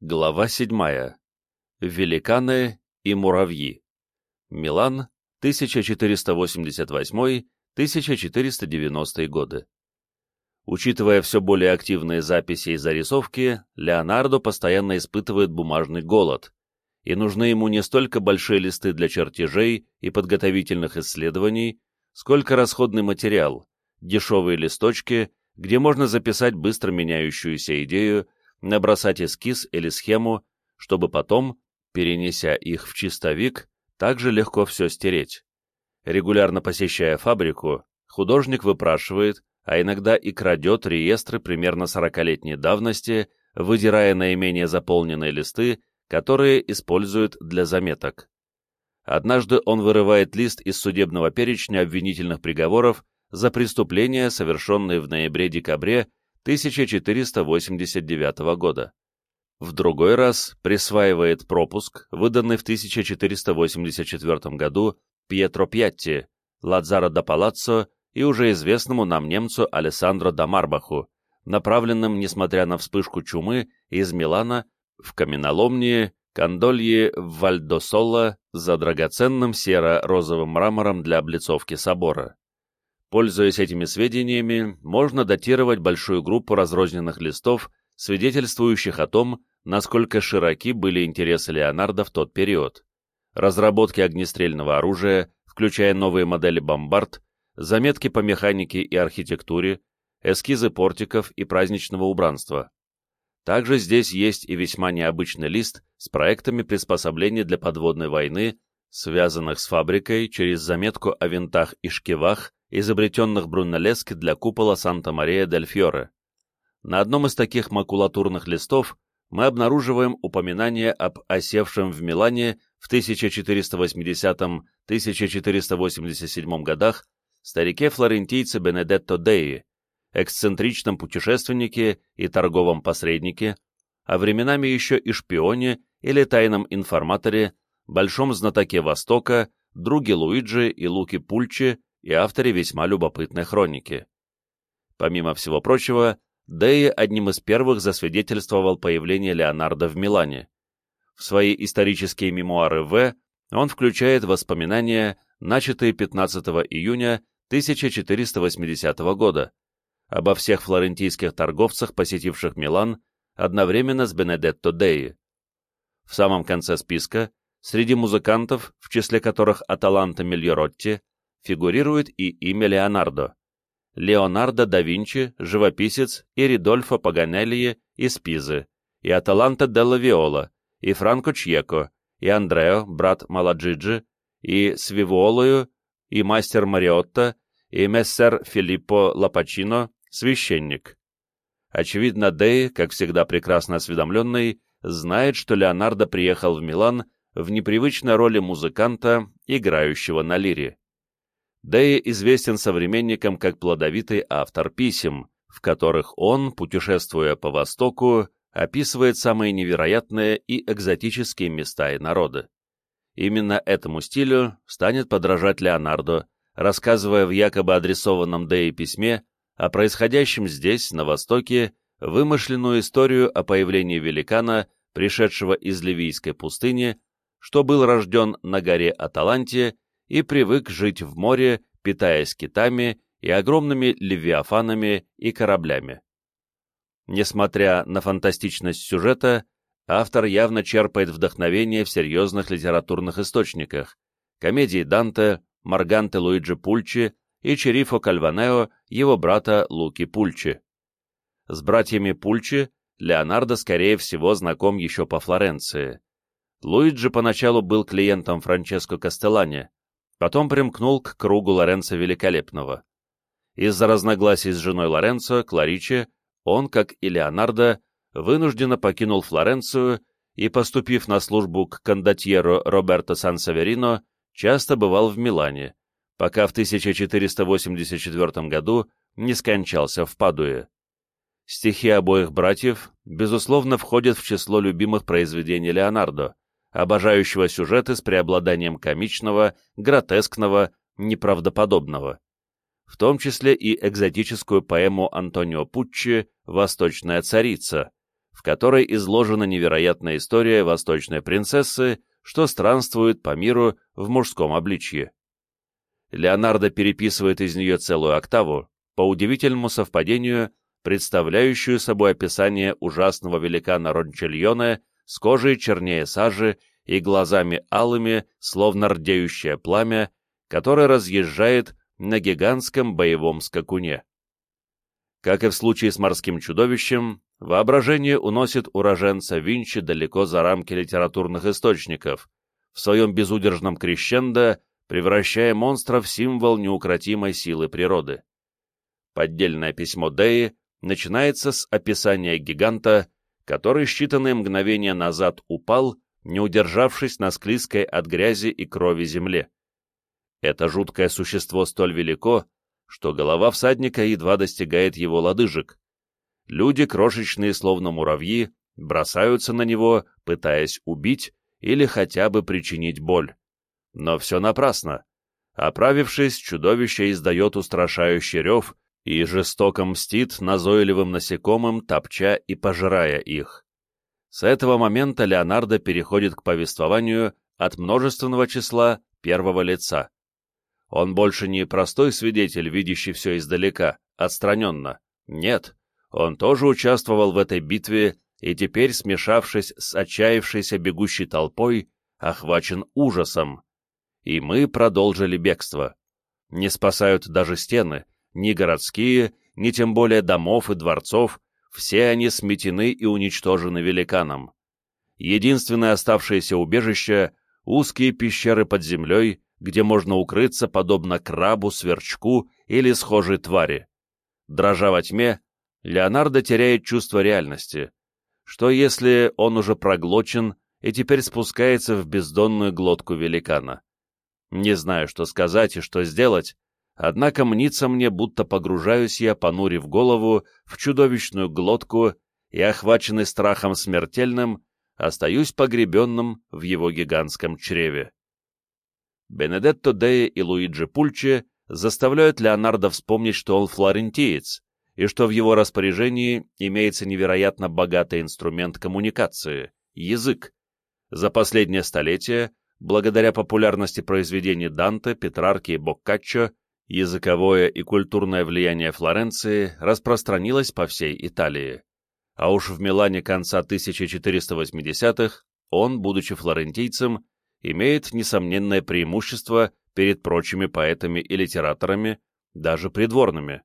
Глава 7. Великаны и муравьи. Милан, 1488-1490 годы. Учитывая все более активные записи и зарисовки, Леонардо постоянно испытывает бумажный голод, и нужны ему не столько большие листы для чертежей и подготовительных исследований, сколько расходный материал, дешевые листочки, где можно записать быстро меняющуюся идею, набросать эскиз или схему, чтобы потом, перенеся их в чистовик, также легко все стереть. Регулярно посещая фабрику, художник выпрашивает, а иногда и крадет реестры примерно 40-летней давности, выдирая наименее заполненные листы, которые используют для заметок. Однажды он вырывает лист из судебного перечня обвинительных приговоров за преступления, совершенные в ноябре-декабре 1489 года. В другой раз присваивает пропуск, выданный в 1484 году Пьетро Пьятти, Ладзаро да Палаццо и уже известному нам немцу Алессандро да Марбаху, направленным, несмотря на вспышку чумы, из Милана в каменоломни Кандольи в Вальдосоло за драгоценным серо-розовым мрамором для облицовки собора. Пользуясь этими сведениями, можно датировать большую группу разрозненных листов, свидетельствующих о том, насколько широки были интересы Леонардо в тот период. Разработки огнестрельного оружия, включая новые модели бомбард, заметки по механике и архитектуре, эскизы портиков и праздничного убранства. Также здесь есть и весьма необычный лист с проектами приспособлений для подводной войны, связанных с фабрикой через заметку о винтах и шкивах, изобретенных Брунеллески для купола Санта-Мария-дель-Фьоре. На одном из таких макулатурных листов мы обнаруживаем упоминание об осевшем в Милане в 1480-1487 годах старике-флорентийце Бенедетто Деи, эксцентричном путешественнике и торговом посреднике, а временами еще и шпионе или тайном информаторе, большом знатоке Востока, друге Луиджи и Луки Пульчи и авторе весьма любопытной хроники. Помимо всего прочего, Деи одним из первых засвидетельствовал появление Леонардо в Милане. В свои исторические мемуары В он включает воспоминания, начатые 15 июня 1480 года, обо всех флорентийских торговцах, посетивших Милан, одновременно с Бенедетто Деи. В самом конце списка, среди музыкантов, в числе которых Аталанта Мильоротти, фигурирует и имя Леонардо. Леонардо да Винчи, живописец, и Ридольфо Паганелли из Пизы, и Аталанта делла Виола, и Франко Чьеко, и Андрео, брат Маладжиджи, и Свиволою, и мастер Мариотта, и мессер Филиппо Лапачино, священник. Очевидно, Дэй, как всегда прекрасно осведомленный, знает, что Леонардо приехал в Милан в непривычной роли музыканта, играющего на лире да и известен современникам как плодовитый автор писем, в которых он, путешествуя по Востоку, описывает самые невероятные и экзотические места и народы. Именно этому стилю станет подражать Леонардо, рассказывая в якобы адресованном Деи письме о происходящем здесь, на Востоке, вымышленную историю о появлении великана, пришедшего из Ливийской пустыни, что был рожден на горе Аталанте и привык жить в море, питаясь китами и огромными левиафанами и кораблями. Несмотря на фантастичность сюжета, автор явно черпает вдохновение в серьезных литературных источниках комедии Данте, Марганте Луиджи Пульчи и Черифо Кальванео, его брата Луки Пульчи. С братьями Пульчи Леонардо, скорее всего, знаком еще по Флоренции. Луиджи поначалу был клиентом Франческо Кастеллани, потом примкнул к кругу Лоренцо Великолепного. Из-за разногласий с женой Лоренцо, Клариче, он, как и Леонардо, вынужденно покинул Флоренцию и, поступив на службу к кондотьеру Роберто Сан-Саверино, часто бывал в Милане, пока в 1484 году не скончался в Падуе. Стихи обоих братьев, безусловно, входят в число любимых произведений Леонардо, обожающего сюжеты с преобладанием комичного, гротескного, неправдоподобного. В том числе и экзотическую поэму Антонио Пуччи «Восточная царица», в которой изложена невероятная история восточной принцессы, что странствует по миру в мужском обличье. Леонардо переписывает из нее целую октаву, по удивительному совпадению, представляющую собой описание ужасного великана Рончельона с кожей чернее сажи и глазами алыми, словно рдеющее пламя, которое разъезжает на гигантском боевом скакуне. Как и в случае с морским чудовищем, воображение уносит уроженца Винчи далеко за рамки литературных источников, в своем безудержном крещендо превращая монстра в символ неукротимой силы природы. Поддельное письмо Деи начинается с описания гиганта, который считанные мгновения назад упал, не удержавшись на склизкой от грязи и крови земле. Это жуткое существо столь велико, что голова всадника едва достигает его лодыжек. Люди, крошечные словно муравьи, бросаются на него, пытаясь убить или хотя бы причинить боль. Но все напрасно. Оправившись, чудовище издает устрашающий рев и жестоко мстит назойливым насекомым, топча и пожирая их. С этого момента Леонардо переходит к повествованию от множественного числа первого лица. Он больше не простой свидетель, видящий все издалека, отстраненно. Нет, он тоже участвовал в этой битве и теперь, смешавшись с отчаявшейся бегущей толпой, охвачен ужасом. И мы продолжили бегство. Не спасают даже стены, ни городские, ни тем более домов и дворцов, все они сметены и уничтожены великаном. Единственное оставшееся убежище — узкие пещеры под землей, где можно укрыться подобно крабу, сверчку или схожей твари. Дрожа во тьме, Леонардо теряет чувство реальности. Что если он уже проглочен и теперь спускается в бездонную глотку великана? Не знаю, что сказать и что сделать, однако мнится мне, будто погружаюсь я, понурив голову, в чудовищную глотку и, охваченный страхом смертельным, остаюсь погребенным в его гигантском чреве. Бенедетто Дея и Луиджи Пульче заставляют Леонардо вспомнить, что он флорентиец, и что в его распоряжении имеется невероятно богатый инструмент коммуникации — язык. За последнее столетие, благодаря популярности произведений Данте, Петрарки и Боккаччо, языковое и культурное влияние Флоренции распространилось по всей Италии. А уж в Милане конца 1480-х он, будучи флорентийцем, имеет несомненное преимущество перед прочими поэтами и литераторами, даже придворными.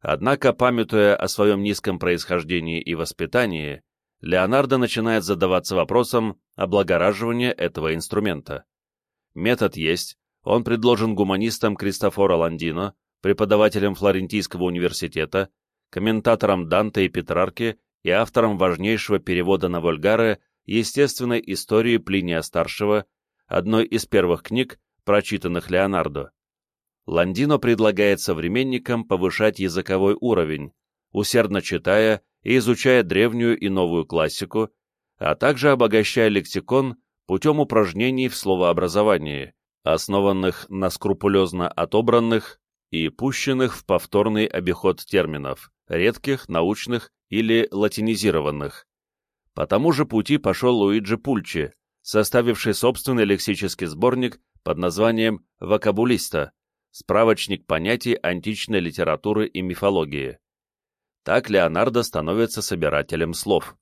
Однако, памятуя о своем низком происхождении и воспитании, Леонардо начинает задаваться вопросом облагораживания этого инструмента. Метод есть, он предложен гуманистам Кристофоро Ландино, преподавателем Флорентийского университета, комментатором Данте и Петрарки и автором важнейшего перевода на вульгаре естественной истории Плиния Старшего, одной из первых книг, прочитанных Леонардо. Ландино предлагает современникам повышать языковой уровень, усердно читая и изучая древнюю и новую классику, а также обогащая лексикон путем упражнений в словообразовании, основанных на скрупулезно отобранных и пущенных в повторный обиход терминов, редких, научных или латинизированных. По тому же пути пошел Луиджи Пульчи, составивший собственный лексический сборник под названием «Вокабулиста», справочник понятий античной литературы и мифологии. Так Леонардо становится собирателем слов.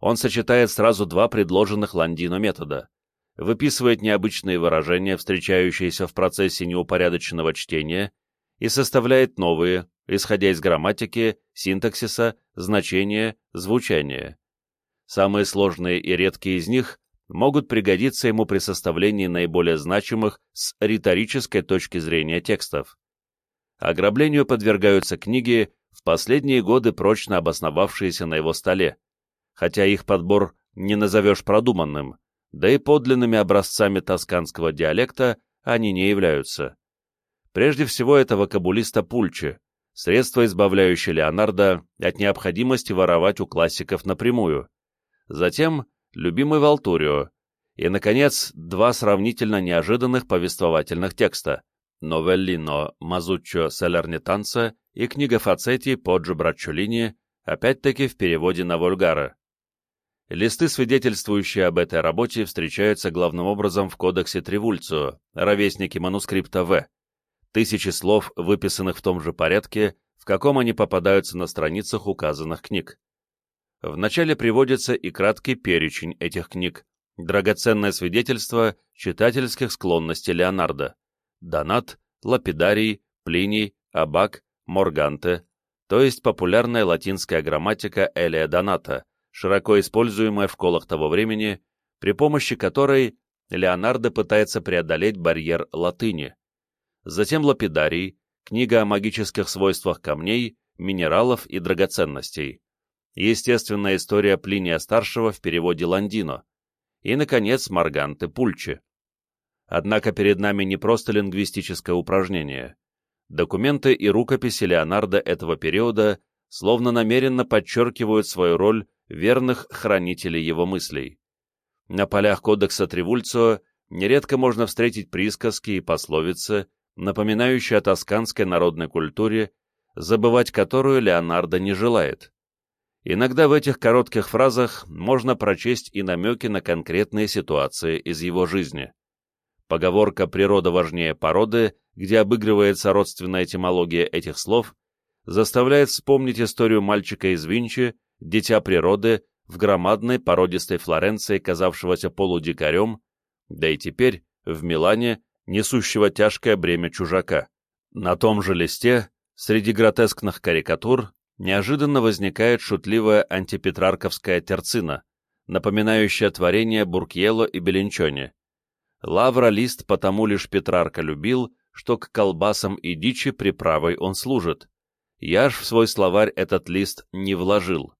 Он сочетает сразу два предложенных Ландино метода. Выписывает необычные выражения, встречающиеся в процессе неупорядоченного чтения, и составляет новые, исходя из грамматики, синтаксиса, значения, звучания. Самые сложные и редкие из них могут пригодиться ему при составлении наиболее значимых с риторической точки зрения текстов. Ограблению подвергаются книги, в последние годы прочно обосновавшиеся на его столе, хотя их подбор не назовешь продуманным, да и подлинными образцами тосканского диалекта они не являются. Прежде всего это вокабулиста Пульчи, средство, избавляющее Леонардо от необходимости воровать у классиков напрямую. Затем любимый Валтурио, и, наконец, два сравнительно неожиданных повествовательных текста «Новеллино Мазуччо Салернитанца» и книга Фацетти Поджо Браччолини, опять-таки в переводе на вульгара, Листы, свидетельствующие об этой работе, встречаются главным образом в кодексе Тревульцио, ровесники манускрипта В. Тысячи слов, выписанных в том же порядке, в каком они попадаются на страницах указанных книг. Вначале приводится и краткий перечень этих книг, драгоценное свидетельство читательских склонностей Леонардо, Донат, Лапидарий, Плиний, Абак, Морганте, то есть популярная латинская грамматика Элия Доната, широко используемая в школах того времени, при помощи которой Леонардо пытается преодолеть барьер латыни. Затем Лапидарий, книга о магических свойствах камней, минералов и драгоценностей. Естественная история Плиния-старшего в переводе Ландино. И, наконец, Марганте Пульчи. Однако перед нами не просто лингвистическое упражнение. Документы и рукописи Леонардо этого периода словно намеренно подчеркивают свою роль верных хранителей его мыслей. На полях кодекса Тревульцио нередко можно встретить присказки и пословицы, напоминающие о тосканской народной культуре, забывать которую Леонардо не желает. Иногда в этих коротких фразах можно прочесть и намеки на конкретные ситуации из его жизни. Поговорка «природа важнее породы», где обыгрывается родственная этимология этих слов, заставляет вспомнить историю мальчика из Винчи, дитя природы, в громадной породистой Флоренции, казавшегося полудикарем, да и теперь, в Милане, несущего тяжкое бремя чужака. На том же листе, среди гротескных карикатур, неожиданно возникает шутливая антипетрарковская терцина, напоминающая творение Буркьело и Беленчони. Лавра лист потому лишь Петрарка любил, что к колбасам и дичи приправой он служит. Я ж в свой словарь этот лист не вложил.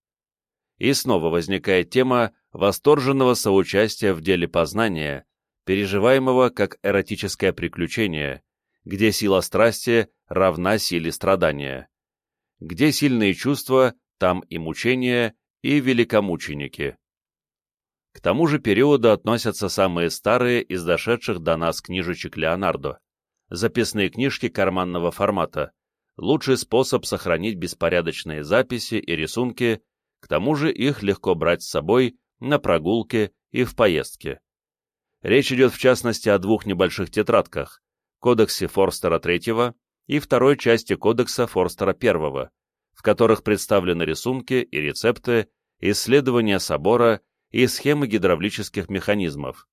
И снова возникает тема восторженного соучастия в деле познания, переживаемого как эротическое приключение, где сила страсти равна силе страдания. Где сильные чувства, там и мучения, и великомученики. К тому же периоду относятся самые старые из дошедших до нас книжечек Леонардо. Записные книжки карманного формата. Лучший способ сохранить беспорядочные записи и рисунки, к тому же их легко брать с собой на прогулке и в поездке. Речь идет в частности о двух небольших тетрадках – Кодексе Форстера III и второй части Кодекса Форстера I, в которых представлены рисунки и рецепты, исследования собора и схемы гидравлических механизмов.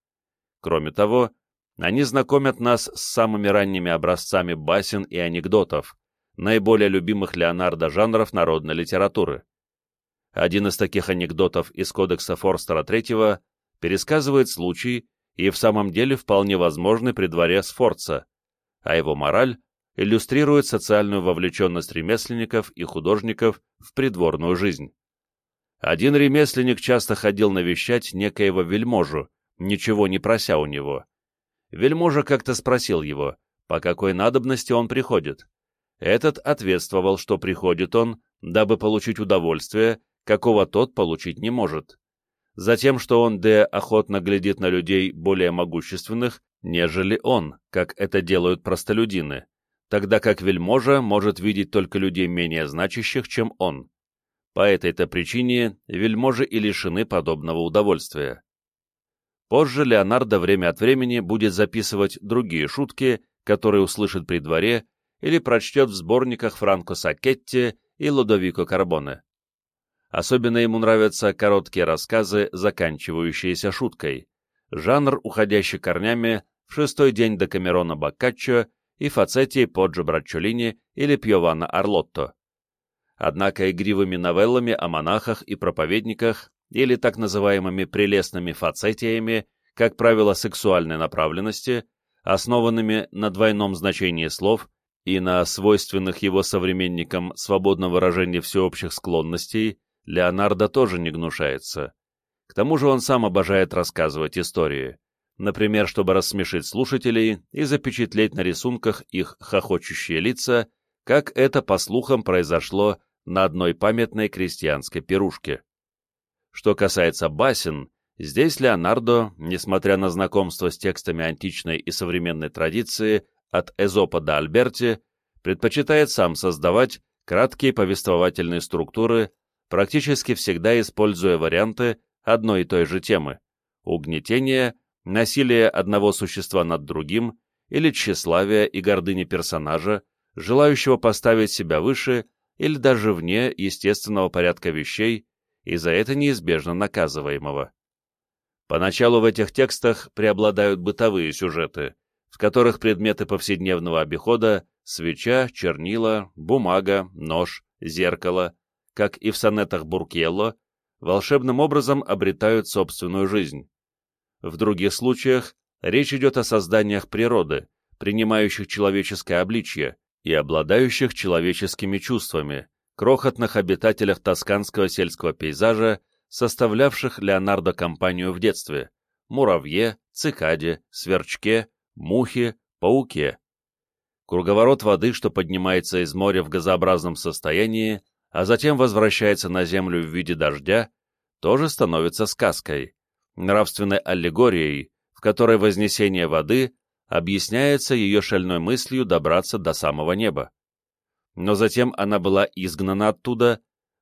Кроме того, они знакомят нас с самыми ранними образцами басен и анекдотов, наиболее любимых Леонардо жанров народной литературы. Один из таких анекдотов из кодекса Форстера III пересказывает случай и в самом деле вполне возможный при дворе Сфорца, а его мораль иллюстрирует социальную вовлеченность ремесленников и художников в придворную жизнь. Один ремесленник часто ходил навещать некоего вельможу, ничего не прося у него. Вельможа как-то спросил его, по какой надобности он приходит. Этот ответствовал, что приходит он, дабы получить удовольствие, какого тот получить не может. Затем, что он, Д, охотно глядит на людей более могущественных, нежели он, как это делают простолюдины, тогда как вельможа может видеть только людей менее значащих, чем он. По этой-то причине вельможи и лишены подобного удовольствия. Позже Леонардо время от времени будет записывать другие шутки, которые услышит при дворе или прочтет в сборниках Франко Сакетти и Лодовико Карбоне. Особенно ему нравятся короткие рассказы, заканчивающиеся шуткой, жанр, уходящий корнями в шестой день до Камерона Боккаччо и Фацетти Поджо Браччолини или Пьована Арлотто однако игривыми новеллами о монахах и проповедниках или так называемыми прелестными фацетиями, как правило, сексуальной направленности, основанными на двойном значении слов и на свойственных его современникам свободном выражении всеобщих склонностей, Леонардо тоже не гнушается. К тому же он сам обожает рассказывать истории, например, чтобы рассмешить слушателей и запечатлеть на рисунках их хохочущие лица, как это, по слухам, произошло на одной памятной крестьянской пирушке. Что касается басен, здесь Леонардо, несмотря на знакомство с текстами античной и современной традиции от Эзопа до Альберти, предпочитает сам создавать краткие повествовательные структуры, практически всегда используя варианты, одной и той же темы – угнетение, насилие одного существа над другим или тщеславие и гордыни персонажа, желающего поставить себя выше или даже вне естественного порядка вещей и за это неизбежно наказываемого. Поначалу в этих текстах преобладают бытовые сюжеты, в которых предметы повседневного обихода – свеча, чернила, бумага, нож, зеркало, как и в сонетах Буркелло, волшебным образом обретают собственную жизнь. В других случаях речь идет о созданиях природы, принимающих человеческое обличье и обладающих человеческими чувствами, крохотных обитателях тосканского сельского пейзажа, составлявших Леонардо компанию в детстве, муравье, цикаде, сверчке, мухе, пауке. Круговорот воды, что поднимается из моря в газообразном состоянии, а затем возвращается на землю в виде дождя, тоже становится сказкой, нравственной аллегорией, в которой вознесение воды объясняется ее шальной мыслью добраться до самого неба. Но затем она была изгнана оттуда,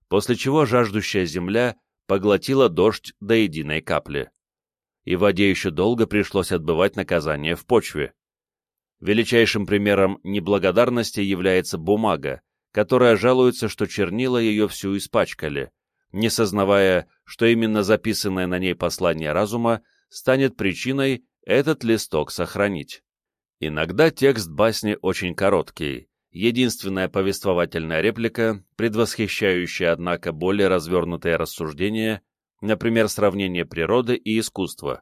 после чего жаждущая земля поглотила дождь до единой капли. И воде еще долго пришлось отбывать наказание в почве. Величайшим примером неблагодарности является бумага, которая жалуется, что чернила ее всю испачкали, не сознавая, что именно записанное на ней послание разума станет причиной этот листок сохранить. Иногда текст басни очень короткий, единственная повествовательная реплика, предвосхищающая, однако, более развернутое рассуждение, например, сравнение природы и искусства.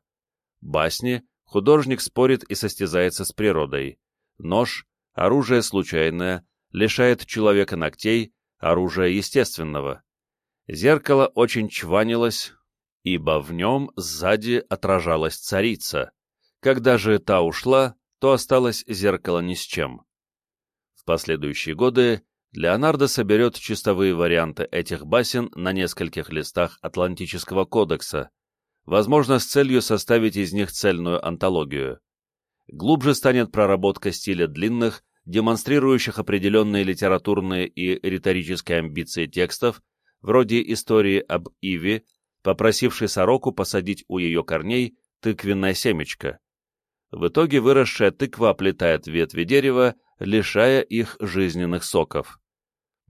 Басни Художник спорит и состязается с природой. Нож, оружие случайное, лишает человека ногтей, оружия естественного. Зеркало очень чванилось, ибо в нем сзади отражалась царица. Когда же та ушла, то осталось зеркало ни с чем. В последующие годы Леонардо соберет чистовые варианты этих басен на нескольких листах Атлантического кодекса, возможно, с целью составить из них цельную антологию. Глубже станет проработка стиля длинных, демонстрирующих определенные литературные и риторические амбиции текстов, вроде истории об Иве, попросившей сороку посадить у ее корней тыквенное семечко. В итоге выросшая тыква оплетает ветви дерева, лишая их жизненных соков.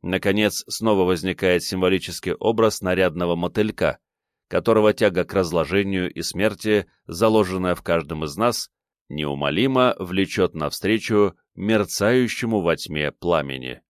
Наконец, снова возникает символический образ нарядного мотылька, которого тяга к разложению и смерти, заложенная в каждом из нас, неумолимо влечет навстречу мерцающему во тьме пламени.